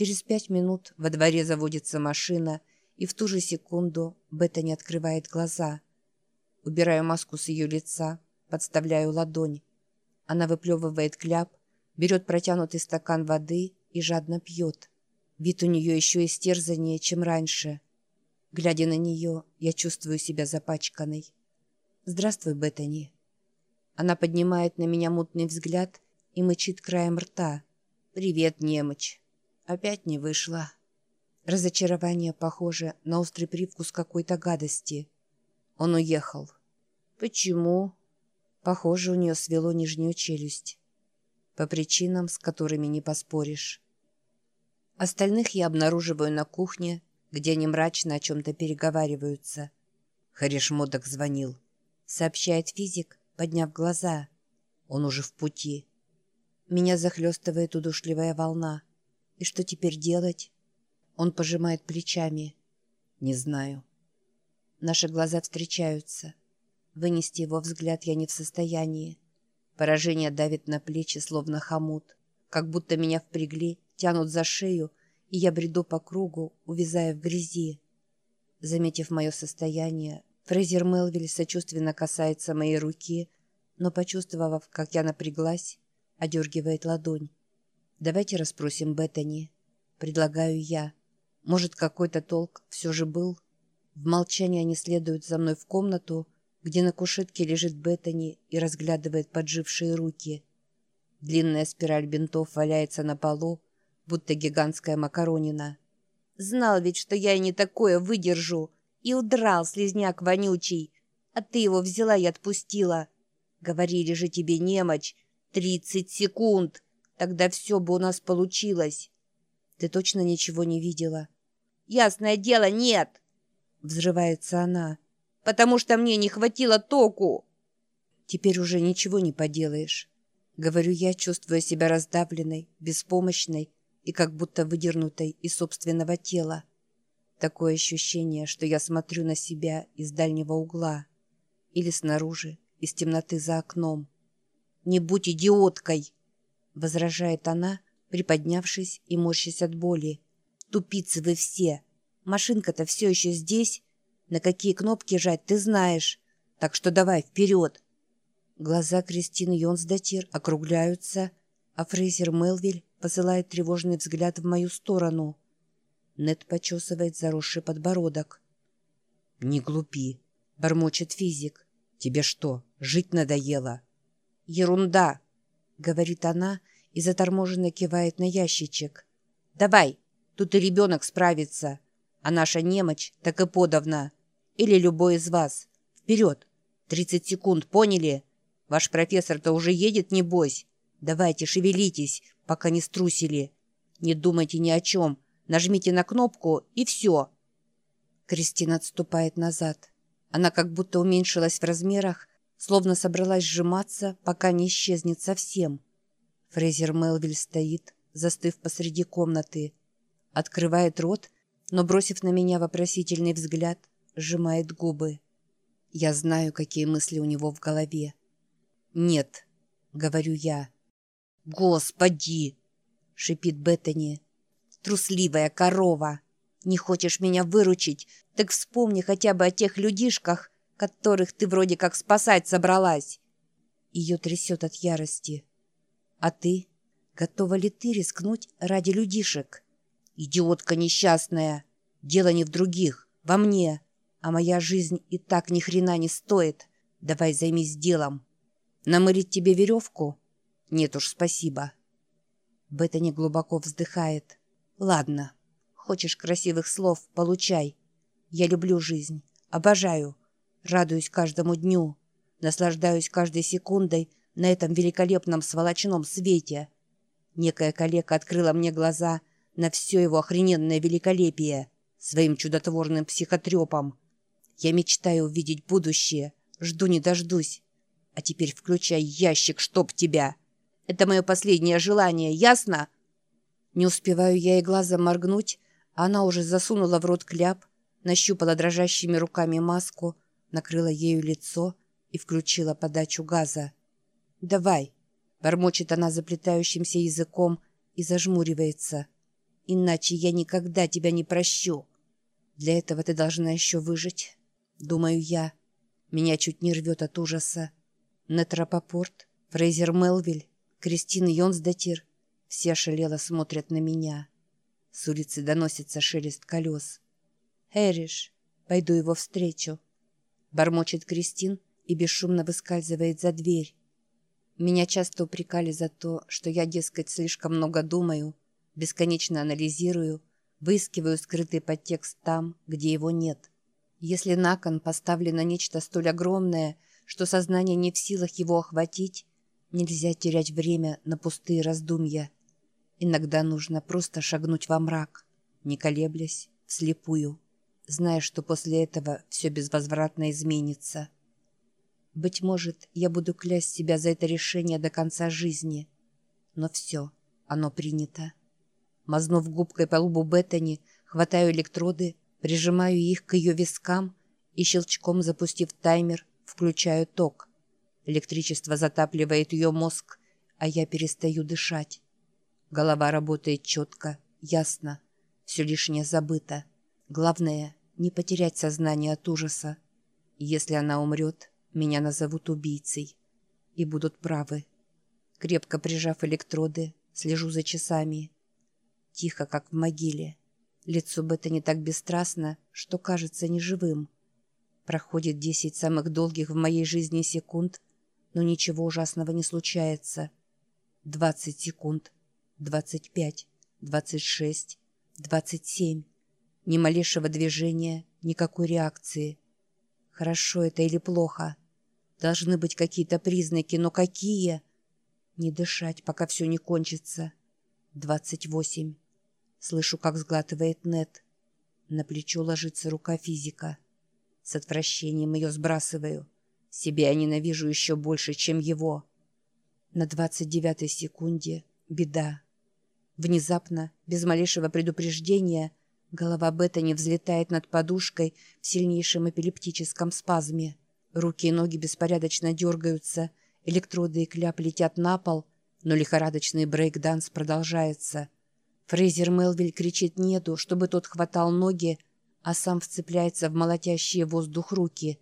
Через пять минут во дворе заводится машина, и в ту же секунду Бета не открывает глаза. Убираю маску с ее лица, подставляю ладонь. Она выплевывает кляп, берет протянутый стакан воды и жадно пьет. Вид у нее еще истерзаннее, чем раньше. Глядя на нее, я чувствую себя запачканной. «Здравствуй, Беттани». Она поднимает на меня мутный взгляд и мычит краем рта. «Привет, немочь». Опять не вышло. Разочарование похоже на острый привкус какой-то гадости. Он уехал. Почему? Похоже, у нее свело нижнюю челюсть. По причинам, с которыми не поспоришь. Остальных я обнаруживаю на кухне, где они мрачно о чем-то переговариваются. Харишмодок звонил. Сообщает физик, подняв глаза. Он уже в пути. Меня захлестывает удушливая волна. И что теперь делать? Он пожимает плечами. Не знаю. Наши глаза встречаются. Вынести его взгляд я не в состоянии. Поражение давит на плечи, словно хомут. Как будто меня впрягли, тянут за шею, и я бреду по кругу, увязая в грязи. Заметив мое состояние, Фрейзер Мелвиль сочувственно касается моей руки, но, почувствовав, как я напряглась, одергивает ладонь. «Давайте расспросим Беттани», — предлагаю я. «Может, какой-то толк все же был?» В молчании они следуют за мной в комнату, где на кушетке лежит Беттани и разглядывает поджившие руки. Длинная спираль бинтов валяется на полу, будто гигантская макаронина. «Знал ведь, что я и не такое выдержу!» И удрал слезняк вонючий, а ты его взяла и отпустила. Говорили же тебе немочь. Тридцать секунд!» Тогда все бы у нас получилось. Ты точно ничего не видела? Ясное дело, нет! Взрывается она. Потому что мне не хватило току. Теперь уже ничего не поделаешь. Говорю я, чувствуя себя раздавленной, беспомощной и как будто выдернутой из собственного тела. Такое ощущение, что я смотрю на себя из дальнего угла или снаружи, из темноты за окном. «Не будь идиоткой!» — возражает она, приподнявшись и морщась от боли. «Тупицы вы все! Машинка-то все еще здесь. На какие кнопки жать, ты знаешь. Так что давай, вперед!» Глаза Кристины Йонсдатир округляются, а Фрейзер Мелвиль посылает тревожный взгляд в мою сторону. Нед почесывает заросший подбородок. «Не глупи», — бормочет физик. «Тебе что, жить надоело?» «Ерунда!» говорит она и заторможенно кивает на ящичек. «Давай, тут и ребенок справится, а наша немочь так и подавно. Или любой из вас. Вперед! Тридцать секунд, поняли? Ваш профессор-то уже едет, небось? Давайте, шевелитесь, пока не струсили. Не думайте ни о чем, нажмите на кнопку и все». Кристина отступает назад. Она как будто уменьшилась в размерах, словно собралась сжиматься, пока не исчезнет совсем. Фрейзер Мелвиль стоит, застыв посреди комнаты. Открывает рот, но, бросив на меня вопросительный взгляд, сжимает губы. Я знаю, какие мысли у него в голове. «Нет», — говорю я. «Господи!» — шипит Беттани. «Трусливая корова! Не хочешь меня выручить, так вспомни хотя бы о тех людишках, которых ты вроде как спасать собралась. Ее трясет от ярости. А ты? Готова ли ты рискнуть ради людишек? Идиотка несчастная. Дело не в других, во мне. А моя жизнь и так ни хрена не стоит. Давай займись делом. Намырить тебе веревку? Нет уж, спасибо. Беттани глубоко вздыхает. Ладно. Хочешь красивых слов? Получай. Я люблю жизнь. Обожаю. Радуюсь каждому дню, наслаждаюсь каждой секундой на этом великолепном сволочном свете. Некая калека открыла мне глаза на все его охрененное великолепие своим чудотворным психотрепом. Я мечтаю увидеть будущее, жду не дождусь. А теперь включай ящик, чтоб тебя. Это мое последнее желание, ясно? Не успеваю я и глазом моргнуть, а она уже засунула в рот кляп, нащупала дрожащими руками маску — накрыла ею лицо и включила подачу газа. «Давай!» — бормочет она заплетающимся языком и зажмуривается. иначе я никогда тебя не прощу. Для этого ты должна еще выжить, думаю я. Меня чуть не рвет от ужаса. Нетрапопорт, Фрейзер Мелвиль, Кристин Йонсдатир — все ошалело смотрят на меня. С улицы доносится шелест колес. «Эриш, пойду его встречу», — бормочет Кристин и бесшумно выскальзывает за дверь. Меня часто упрекали за то, что я, дескать, слишком много думаю, бесконечно анализирую, выискиваю скрытый подтекст там, где его нет. Если на кон поставлено нечто столь огромное, что сознание не в силах его охватить, нельзя терять время на пустые раздумья. Иногда нужно просто шагнуть во мрак, не колеблясь, вслепую, зная, что после этого все безвозвратно изменится. Быть может, я буду клясть себя за это решение до конца жизни. Но все, оно принято. Мазнув губкой по лбу Беттани, хватаю электроды, прижимаю их к ее вискам и щелчком запустив таймер, включаю ток. Электричество затапливает ее мозг, а я перестаю дышать. Голова работает четко, ясно. Все лишнее забыто. Главное — не потерять сознание от ужаса. Если она умрет, меня назовут убийцей. И будут правы. Крепко прижав электроды, слежу за часами. Тихо, как в могиле. Лицо Бета не так бесстрастно, что кажется неживым. Проходит десять самых долгих в моей жизни секунд, но ничего ужасного не случается. Двадцать секунд, двадцать пять, двадцать шесть, двадцать семь. Ни малейшего движения, никакой реакции. Хорошо это или плохо? Должны быть какие-то признаки, но какие? Не дышать, пока все не кончится. Двадцать восемь. Слышу, как сглатывает Нет. На плечо ложится рука физика. С отвращением ее сбрасываю. Себя я ненавижу еще больше, чем его. На двадцать девятой секунде беда. Внезапно, без малейшего предупреждения, голова Беттани взлетает над подушкой в сильнейшем эпилептическом спазме. Руки и ноги беспорядочно дергаются, электроды и кляп летят на пол, но лихорадочный брейк-данс продолжается — Фрейзер Мелвиль кричит Неду, чтобы тот хватал ноги, а сам вцепляется в молотящие воздух руки.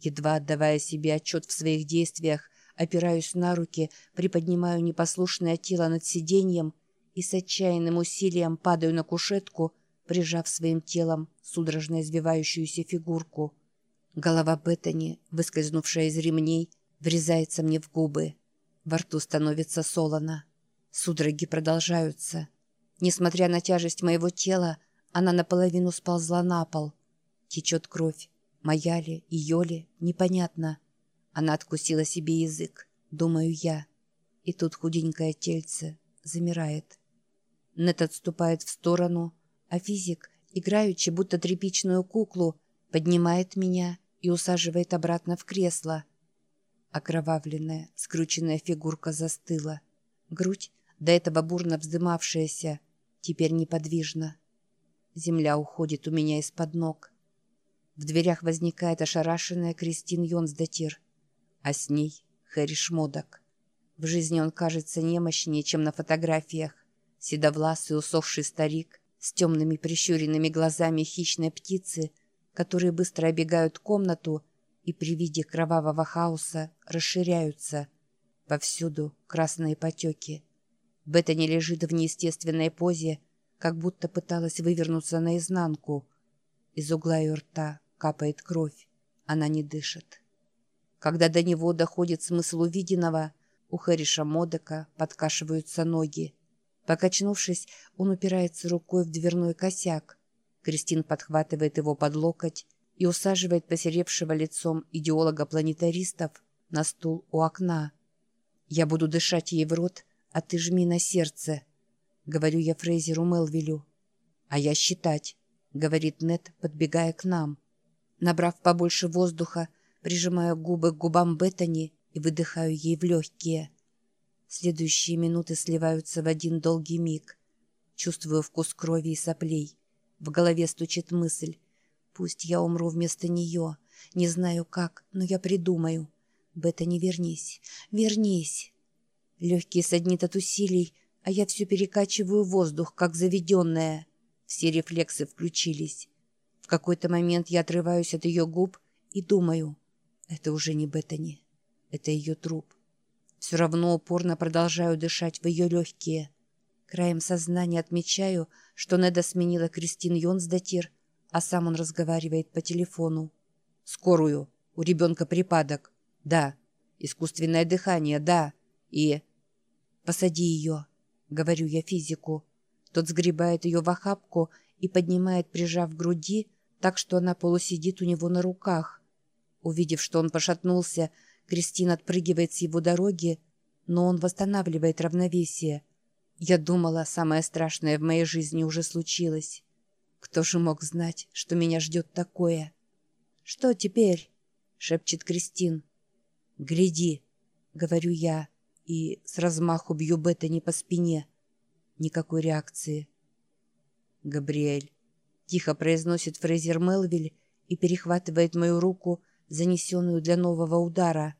Едва отдавая себе отчет в своих действиях, опираюсь на руки, приподнимаю непослушное тело над сиденьем и с отчаянным усилием падаю на кушетку, прижав своим телом судорожно извивающуюся фигурку. Голова Беттани, выскользнувшая из ремней, врезается мне в губы. Во рту становится солоно. Судороги продолжаются. Несмотря на тяжесть моего тела, она наполовину сползла на пол. Течет кровь. Моя ли, ее ли, непонятно. Она откусила себе язык, думаю я. И тут худенькое тельце замирает. Нет отступает в сторону, а физик, играючи будто тряпичную куклу, поднимает меня и усаживает обратно в кресло. Окровавленная, скрученная фигурка застыла. Грудь, до этого бурно вздымавшаяся, теперь неподвижно. Земля уходит у меня из-под ног. В дверях возникает ошарашенная Кристин Йонсдатир, а с ней Хэри Шмодок. В жизни он кажется немощнее, чем на фотографиях. Седовласый усохший старик с темными прищуренными глазами хищной птицы, которые быстро обегают комнату и при виде кровавого хаоса расширяются. Повсюду красные потеки. Беттани лежит в неестественной позе, как будто пыталась вывернуться наизнанку. Из угла ее рта капает кровь. Она не дышит. Когда до него доходит смысл увиденного, у Хэриша Модека подкашиваются ноги. Покачнувшись, он упирается рукой в дверной косяк. Кристин подхватывает его под локоть и усаживает посеревшего лицом идеолога-планетаристов на стул у окна. Я буду дышать ей в рот, а ты жми на сердце», — говорю я Фрейзеру Мелвилю. «А я считать», — говорит Нет, подбегая к нам. Набрав побольше воздуха, прижимаю губы к губам Беттани и выдыхаю ей в легкие. Следующие минуты сливаются в один долгий миг. Чувствую вкус крови и соплей. В голове стучит мысль. Пусть я умру вместо нее. Не знаю как, но я придумаю. Беттани, вернись, вернись. Легкие саднит от усилий, а я все перекачиваю воздух, как заведенная. Все рефлексы включились. В какой-то момент я отрываюсь от ее губ и думаю, это уже не Беттани, это ее труп. Все равно упорно продолжаю дышать в ее легкие. Краем сознания отмечаю, что Неда сменила Кристин Йонсдатир, а сам он разговаривает по телефону. «Скорую. У ребенка припадок. Да. Искусственное дыхание. Да. И...» «Посади ее», — говорю я физику. Тот сгребает ее в охапку и поднимает, прижав груди, так что она полусидит у него на руках. Увидев, что он пошатнулся, Кристина отпрыгивает с его дороги, но он восстанавливает равновесие. Я думала, самое страшное в моей жизни уже случилось. Кто же мог знать, что меня ждет такое? «Что теперь?» — шепчет Кристин. «Гляди», — говорю я, и с размаху бью Беттани по спине. Никакой реакции. «Габриэль», — тихо произносит Фрейзер Мелвиль и перехватывает мою руку, занесенную для нового удара.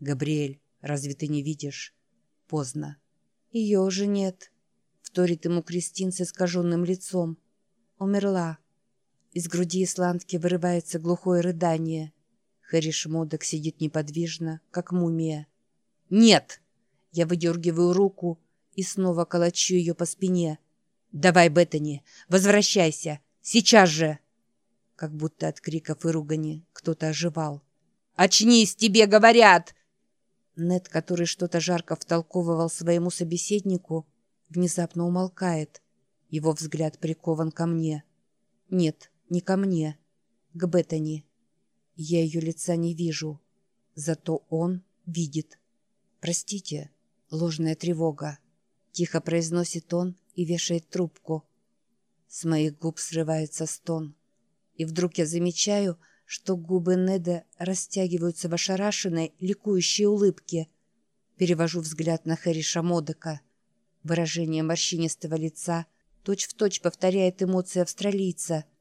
«Габриэль, разве ты не видишь?» «Поздно». «Ее уже нет», — вторит ему Кристин с искаженным лицом. «Умерла». Из груди исландки вырывается глухое рыдание. Хэри Шмодок сидит неподвижно, как мумия. «Нет!» Я выдергиваю руку и снова колочу ее по спине. «Давай, Беттани, возвращайся! Сейчас же!» Как будто от криков и ругани кто-то оживал. «Очнись, тебе говорят!» Нет, который что-то жарко втолковывал своему собеседнику, внезапно умолкает. Его взгляд прикован ко мне. Нет, не ко мне, к Беттани. Я ее лица не вижу, зато он видит. «Простите, ложная тревога», — тихо произносит он и вешает трубку. С моих губ срывается стон. И вдруг я замечаю, что губы Неда растягиваются в ошарашенной, ликующей улыбке. Перевожу взгляд на Хэри Шамодека. Выражение морщинистого лица точь-в-точь точь повторяет эмоции австралийца —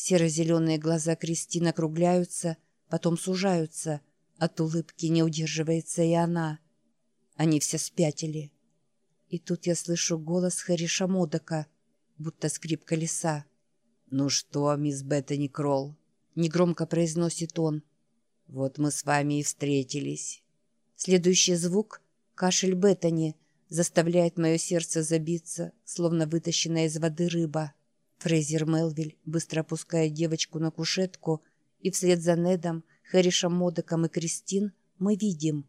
Серо-зеленые глаза Кристины округляются, потом сужаются. От улыбки не удерживается и она. Они все спятили. И тут я слышу голос Хэриша Модока, будто скрип колеса. «Ну что, мисс Беттани Кролл?» — негромко произносит он. «Вот мы с вами и встретились». Следующий звук — кашель Беттани — заставляет мое сердце забиться, словно вытащенная из воды рыба. Фрейзер Мелвиль быстро опускает девочку на кушетку, и вслед за Недом, Хэришем Модоком и Кристин мы видим.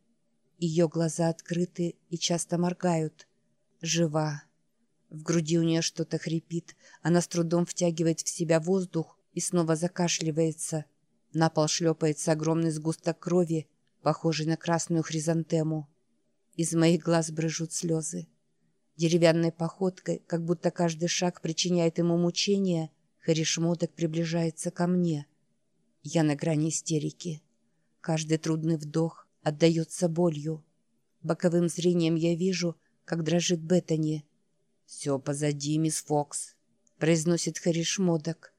Ее глаза открыты и часто моргают. Жива. В груди у нее что-то хрипит, она с трудом втягивает в себя воздух и снова закашливается. На пол шлепается огромный сгусток крови, похожий на красную хризантему. Из моих глаз брыжут слезы. Деревянной походкой, как будто каждый шаг причиняет ему мучения, Харишмоток приближается ко мне. Я на грани истерики. Каждый трудный вдох отдается болью. Боковым зрением я вижу, как дрожит Беттани. «Все позади, мисс Фокс», — произносит Харишмоток.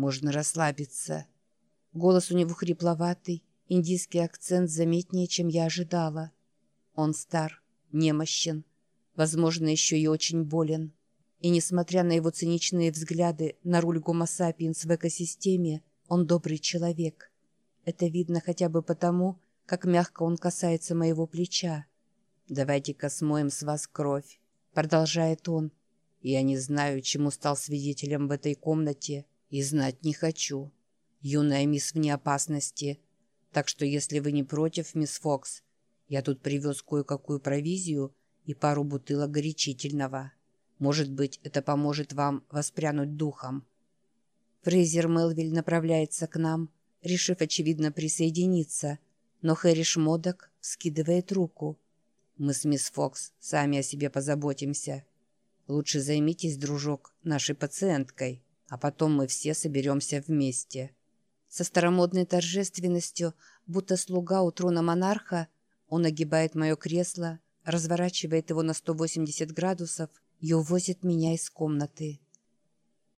«Можно расслабиться». Голос у него хрипловатый, индийский акцент заметнее, чем я ожидала. Он стар, немощен, возможно, еще и очень болен. И несмотря на его циничные взгляды на руль гомо в экосистеме, он добрый человек. Это видно хотя бы потому, как мягко он касается моего плеча. «Давайте-ка смоем с вас кровь», — продолжает он. «Я не знаю, чему стал свидетелем в этой комнате, и знать не хочу. Юная мисс вне опасности. Так что, если вы не против, мисс Фокс, я тут привез кое-какую провизию, и пару бутылок горячительного. Может быть, это поможет вам воспрянуть духом. Фрейзер Мелвиль направляется к нам, решив, очевидно, присоединиться, но Хэри Шмодок скидывает руку. Мы с мисс Фокс сами о себе позаботимся. Лучше займитесь, дружок, нашей пациенткой, а потом мы все соберемся вместе. Со старомодной торжественностью, будто слуга у трона монарха, он огибает мое кресло, разворачивает его на 180 градусов и увозит меня из комнаты.